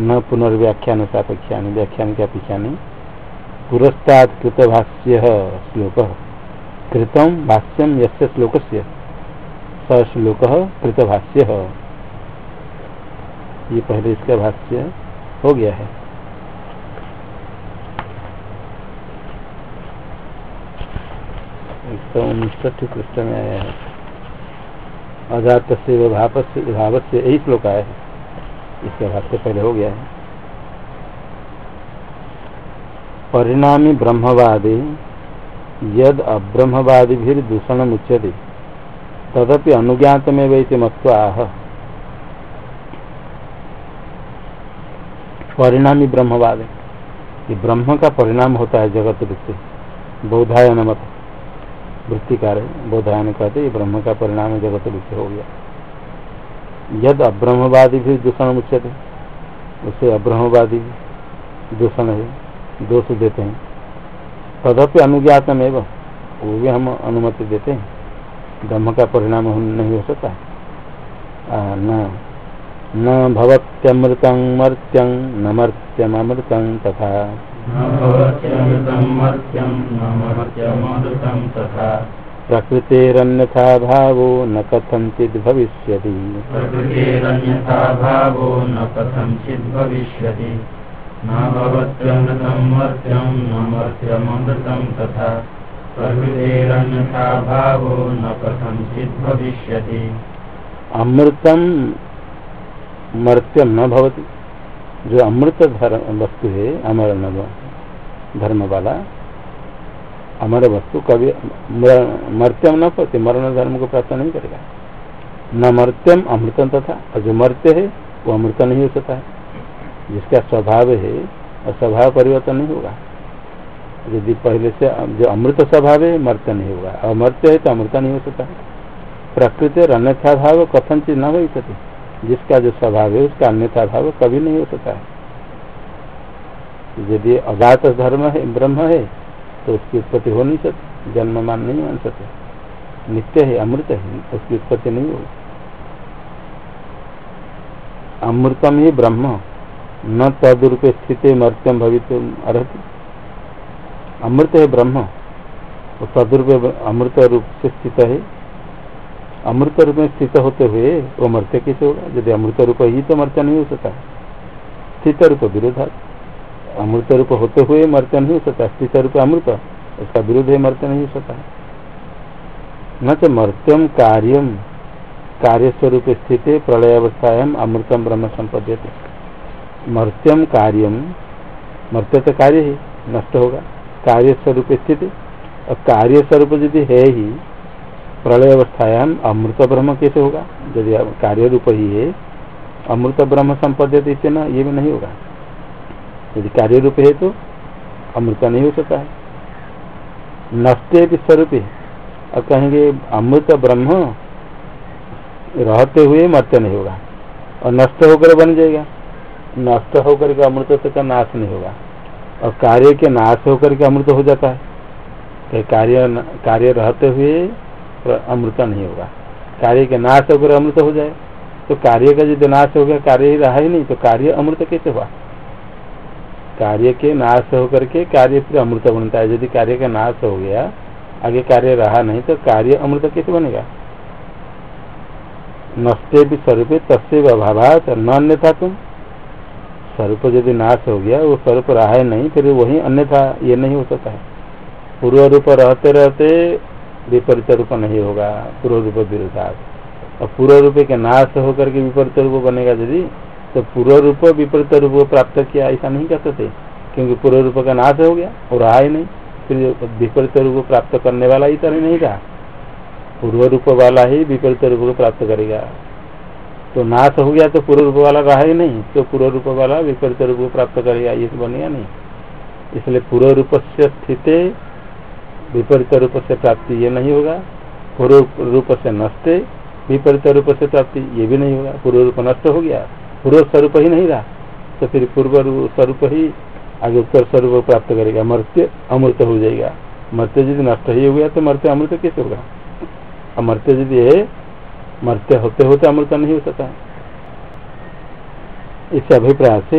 न पुनर्व्याख्यान सापेक्षाणी व्याख्यान की अपेक्षा नहीं। पुरस्ताद कृतभाष्य श्लोक। कृतम भाष्यम यस्य श्लोक से श्लोक कृतभाष्य। ये पहले इसका भाष्य हो गया है। तो उनसठ पृष्ठ में आया है। अजात से भाव से से यही श्लोक आया है। इसका भाष्य पहले हो गया है। परिणामी ब्रह्मवादी, यद अब्रह्मवादी भी दूषण मुच्यते तदपि अनुज्ञात में वैसे मत्व आह। परिणामी ब्रह्मवाद। ये ब्रह्म का परिणाम होता है जगत से बौधायन मत। वृत्तिकार, बोधायन कहते ब्रह्म का परिणाम जगत विषय हो गया। यद अब्रह्मवादी भी दूषण मुख्यते उसे अब्रह्मवादी दूषण है, दोष देते हैं। तदप्य अनुज्ञातम एवं वो भी हम अनुमति देते हैं। ब्रह्म का परिणाम नहीं हो सकता। न। न भवत्यमृतं मर्त्यं न मर्त्यमृतं तथा। प्रकृतेरन्यथा भावो न कथञ्चित् भविष्यति। प्रकृतेरन्यथा भावो न कथञ्चित् भविष्यति। न भवत्यमृतं मर्त्यं न मर्त्यमृतं तथा। अमृतम मर्त्यम न भवती। जो अमृत धर्म वस्तु है, अमर धर्म वाला अमर वस्तु कभी मर्त्यम न पड़ते, मरण धर्म को प्राप्त नहीं करेगा। न मर्त्यम अमृतम तथा, और जो मर्त्य है, वो अमृत नहीं हो सकता है। जिसका स्वभाव है, और स्वभाव परिवर्तन नहीं होगा। यदि पहले से जो अमृत स्वभाव है, मर्त्य नहीं होगा। मर्त्य है तो अमृत नहीं हो सकता। प्रकृति और अन्यथा भाव कथन चीज़ न हो सकती जिसका जो स्वभाव है, उसका अन्यथा भाव कभी नहीं हो सकता। है यदि अगात धर्म है, ब्रह्म है तो उसकी उत्पत्ति हो नहीं सकती। जन्म मान नहीं मान सकते। नित्य है, अमृत है, उसकी उत्पत्ति नहीं होगी। अमृतम ही ब्रह्म। न तदुरूप स्थित मर्त्यम भवित अर्ति अमृत है ब्रह्म, वो तदुरूप अमृत रूप से स्थित है। अमृत रूप में स्थित होते हुए वो मर्त्य कैसे होगा? यदि अमृत रूप ही तो मर्त्य नहीं हो सकता। स्थित रूप विरोधा अमृत रूप होते हुए मर्त्य नहीं हो सकता। स्थित रूप अमृत, उसका विरोध है मर्त्य नहीं हो सकता। न तो मर्त्यम कार्यम। कार्य स्वरूप स्थित प्रलय अवस्थायाम अमृतम ब्रह्म संपद्य मर्त्यम कार्यम। मर्त्य तो कार्य ही, नष्ट होगा। कार्य स्वरूप स्थिति। और कार्य स्वरूप यदि है ही, प्रलय अवस्थायाम अमृत ब्रह्म कैसे होगा? यदि कार्य रूप ही है, अमृत ब्रह्म संपद्य इतना ये भी नहीं होगा। यदि कार्य रूप है तो अमृत नहीं हो सकता है। नष्टे भी स्वरूप और कहेंगे अमृत ब्रह्म रहते हुए मर्त्य नहीं होगा और नष्ट होकर बन जाएगा। नष्ट होकर के अमृत का नाश नहीं होगा। और कार्य के नाश होकर के अमृत हो जाता है। तो कार्य कार्य रहते हुए अमृत नहीं होगा। कार्य के नाश होकर अमृत हो जाए। तो कार्य का यदि नाश हो गया, कार्य ही रहा ही नहीं तो कार्य अमृत कैसे हुआ? कार्य के नाश होकर के कार्य फिर अमृत बनता है। यदि कार्य का नाश हो गया, आगे कार्य रहा नहीं तो कार्य अमृत कैसे बनेगा? नष्टे भी स्वरूप तस्व अभाव न अन्यथा तुम। स्वरूप यदि नाश हो गया, वो स्वरूप रहा है नहीं, फिर वही अन्यथा ये नहीं हो सकता है। पूर्व रूप रहते रहते विपरीत रूप नहीं होगा, पूर्व रूप विरोधा और पूर्व रूप के नाश होकर के विपरीत रूप बनेगा यदि तो पूर्व रूप विपरीत रूप प्राप्त किया, ऐसा नहीं कर सकते, क्योंकि पूर्व रूप का नाश हो गया और रहा ही नहीं। फिर विपरीत रूप प्राप्त करने वाला ही तरह नहीं रहा पूर्व रूप वाला ही विपरीत रूप को प्राप्त करेगा। तो नाश हो गया तो पूर्व रूप वाला रहा ही नहीं तो पूर्व रूप वाला विपरीत रूप प्राप्त करेगा ये बनेगा नहीं। इसलिए पूर्व रूप से स्थित, विपरीत रूप से प्राप्ति ये नहीं होगा, पूर्व रूप से नष्ट, विपरीत रूप से प्राप्ति ये भी नहीं होगा, पूर्व रूप नष्ट हो गया, पूर्व स्वरूप ही नहीं रहा तो फिर पूर्व स्वरूप ही आगे उत्तर स्वरूप प्राप्त करेगा, मर्त्य अमृत हो जाएगा। मर्त्य यदि नष्ट ही हो गया तो मर्त्य अमृत कैसे होगा? अमर्त्य यदि है मर्त्य होते होते अमृत नहीं हो सकता इस अभिप्राय से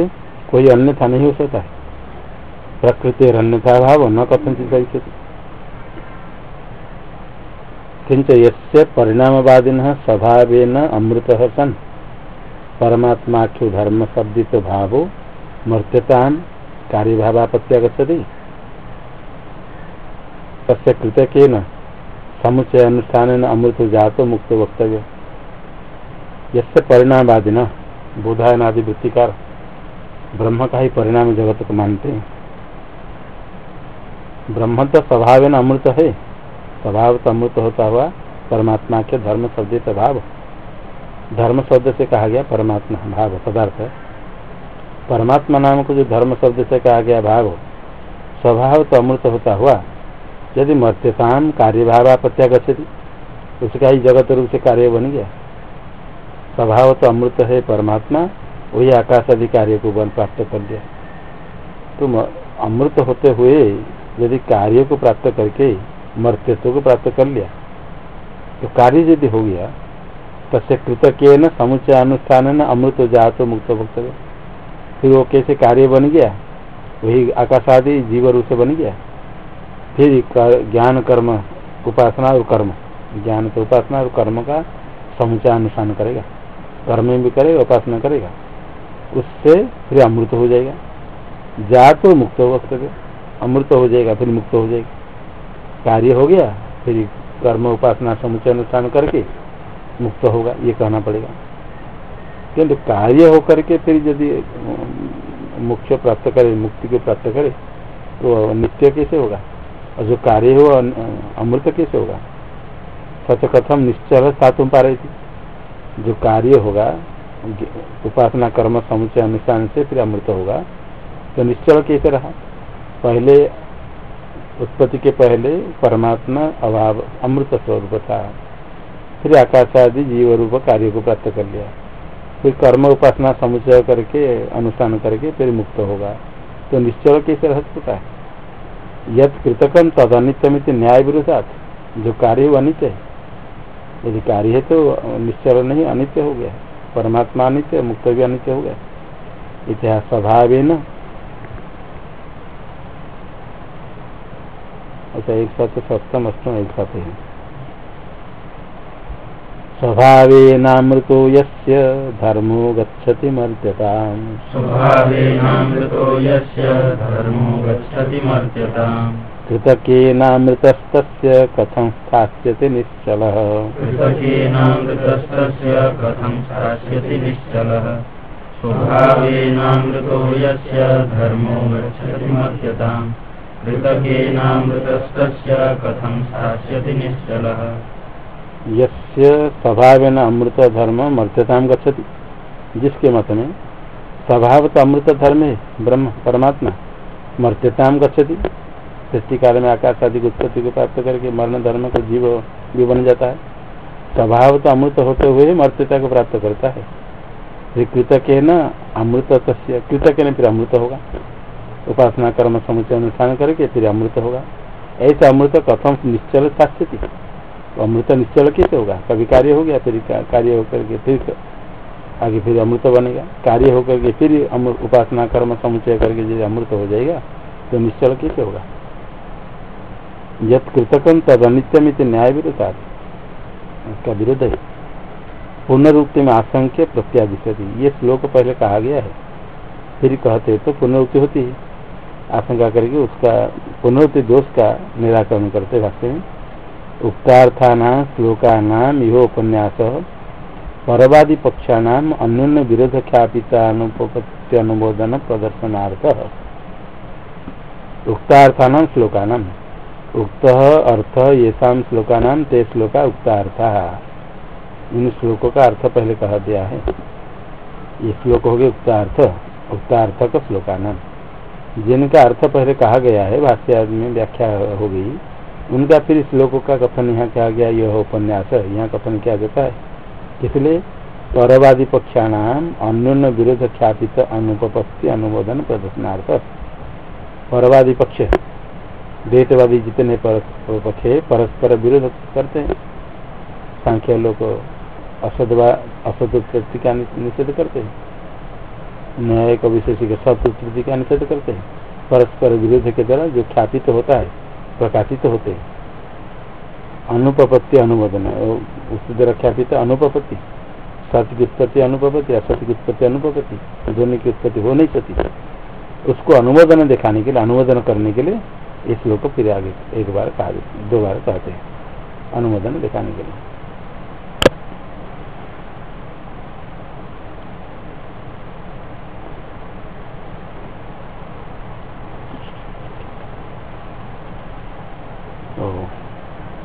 कोई अन्यथा नहीं हो सकता है। प्रकृति अन्यथा भाव न कथन किंच ये परिणामवादिन स्वभाव अमृत सन। परमात्माख्यो धर्म शब्दित भाव मर्त्यता कार्यभावापत्या गति तस्य कृतक समुचय अनुष्ठान अमृत जात मुक्त वक्तव्य। यसे परिणामवादी न बोधायनादि वृत्तिकार ब्रह्म का ही परिणाम जगत को मानते हैं। ब्रह्म तो स्वभाव न अमृत है, स्वभाव तो अमृत होता हुआ परमात्मा के धर्म शब्दित भाव। धर्म शब्द से कहा गया परमात्मा, भाव, पदार्थ। परमात्मा नाम को जो धर्म शब्द से कहा गया भाव, स्वभाव तो अमृत होता हुआ यदि मर्त्यताम कार्यभाव प्रत्यागछति उसका ही जगत रूप से कार्य बन गया? स्वभाव तो अमृत है, परमात्मा, वही आकाश आदि कार्य को बन प्राप्त कर दिया। तो अमृत होते हुए यदि कार्य को प्राप्त करके मर्त्यत्व को प्राप्त कर लिया तो कार्य यदि हो गया, तस्य कृतज्ञ न समुचय अनुष्ठान न अमृत जात मुक्त भक्त फिर वो कैसे कार्य बन गया? वही आकाश आदि जीव रूप से बन गया? फिर ज्ञान कर्म, उपासना और कर्म। ज्ञान तो उपासना और कर्म का समुचय अनुष्ठान करेगा। कर्म भी करेगा, उपासना करेगा। उससे फिर अमृत हो जाएगा। जा तो मुक्त हो वक्तव्य अमृत हो जाएगा, फिर मुक्त हो जाएगा। कार्य हो गया, फिर कर्म, उपासना समुचय अनुष्ठान करके मुक्त होगा, ये कहना पड़ेगा। किंतु कार्य होकर के फिर यदि मुख्य प्राप्त करे, मुक्ति को प्राप्त करे तो नित्य कैसे होगा? और जो कार्य हो अमृत कैसे होगा। सच कथम निश्चय था तुम पा रही थी जो कार्य होगा उपासना, कर्म समुचय अनुष्ठान से फिर अमृत होगा। तो निश्चल कैसे रहा? पहले उत्पत्ति के पहले परमात्मा अभाव, अमृत स्वरूप था। फिर आकाश आदि जीव रूप कार्य को प्राप्त कर लिया। फिर कर्म, उपासना समुचय करके, अनुष्ठान करके फिर मुक्त होगा। तो निश्चल कैसे रह? सकता है। यद कृतकम तद अनित्यमित न्याय विरोधात जो कार्य वो अनित्य है। यदि कार्य है तो निश्चल नहीं, अनित्य हो गया परमात्मा अनित्य मुक्त भी अनित्य हो गया इतिहास स्वभाव न अच्छा एक साथ सप्तम, अष्टम, एक साथ है। स्वभावेनामृतो यस्य धर्मो गच्छति मर्त्यताम्। स्वभावेनामृतो यस्य धर्मो गच्छति मर्त्यताम्। कृतकेनामृतस्तस्य कथं स्थास्यति निश्चलः। कृतकेनामृतस्तस्य कथं स्थास्यति निश्चलः। स्वभावेनामृतो यस्य धर्मो गच्छति मर्त्यताम्। कृतकेनामृतस्तस्य कथं स्थास्यति निश्चलः। यस्य स्वभाव न अमृत धर्म मर्त्यता गच्छति, जिसके मत में स्वभाव तो अमृत धर्म है ब्रह्म, परमात्मा मर्त्यता गच्छति। सृष्टि काल में आकाश आदि उत्पत्ति को प्राप्त करके मरण धर्म को जीव भी बन जाता है। स्वभाव तो अमृत होते हुए मर्त्यता को प्राप्त करता है। फिर कृतक न अमृत कृतक ने फिर अमृत होगा। उपासना कर्म समुचय अनुष्ठान करके फिर अमृत होगा। ऐसा अमृत कथम निश्चल शास्त्री अमृत निश्चल कैसे होगा। कभी कार्य हो गया, फिर कार्य होकर के फिर आगे फिर अमृत बनेगा। कार्य होकर के फिर उपासना, कर्म समुचय करके यदि अमृत हो जाएगा तो निश्चल कैसे होगा। यद कृतकम तद अनित्यमित न्याय विरोध उसका विरोध है। पुनरुक्ति में आशंक्य प्रत्यादिशति ये श्लोक पहले कहा गया है। फिर कहते तो पुनरुक्ति होती है। आशंका करके उसका पुनरुक्ति दोष का निराकरण करते भाष्य में उक्तार्थाना श्लोकानाम, इहोपन्यास परवादी पक्षाणाम अन्योन्य विरोध ख्यापिता अनुपत्ति अनुमोदन प्रदर्शनार्थ उक्तार्थानाम उक्त अर्थ ये श्लोकानाम, ते श्लोका उक्तार्थ। इन श्लोकों का अर्थ पहले कह दिया है। ये श्लोक हो गए उक्तार्थ, उक्तार्थक श्लोकानाम। जिनका अर्थ पहले कहा गया है भाष्य में व्याख्या हो गई। उनका फिर श्लोकों का कथन यहाँ क्या गया? यह उपन्यास है। यहाँ कथन किया जाता है? इसलिए परवादी पक्षाणाम अन्योन्य विरोध ख्यापित अनुपत्ति अनुमोदन प्रदर्शनार्थ। परवादी पक्ष द्वैतवादी जितने पक्ष परस्पर विरोध करते हैं। सांख्य लोग असद असद का निषेध करते हैं। न्याय को विशेष सत उत्पत्ति का निषेध करते हैं। परस्पर विरोध के द्वारा जो ख्यापित होता है प्रकाशित होते अनुपपत्ति अनुमोदन उस द्वारा ख्यापित अनुपपत्ति। सत्य की उत्पत्ति अनुपपत्ति असत्य की उत्पत्ति अनुपपत्ति। दोनों की उत्पत्ति हो नहीं सकती। उसको अनुमोदन दिखाने के लिए, अनुमोदन करने के लिए इस लोग को फिर आगे एक बार कहा दो बार कहते हैं। अनुमोदन दिखाने के लिए।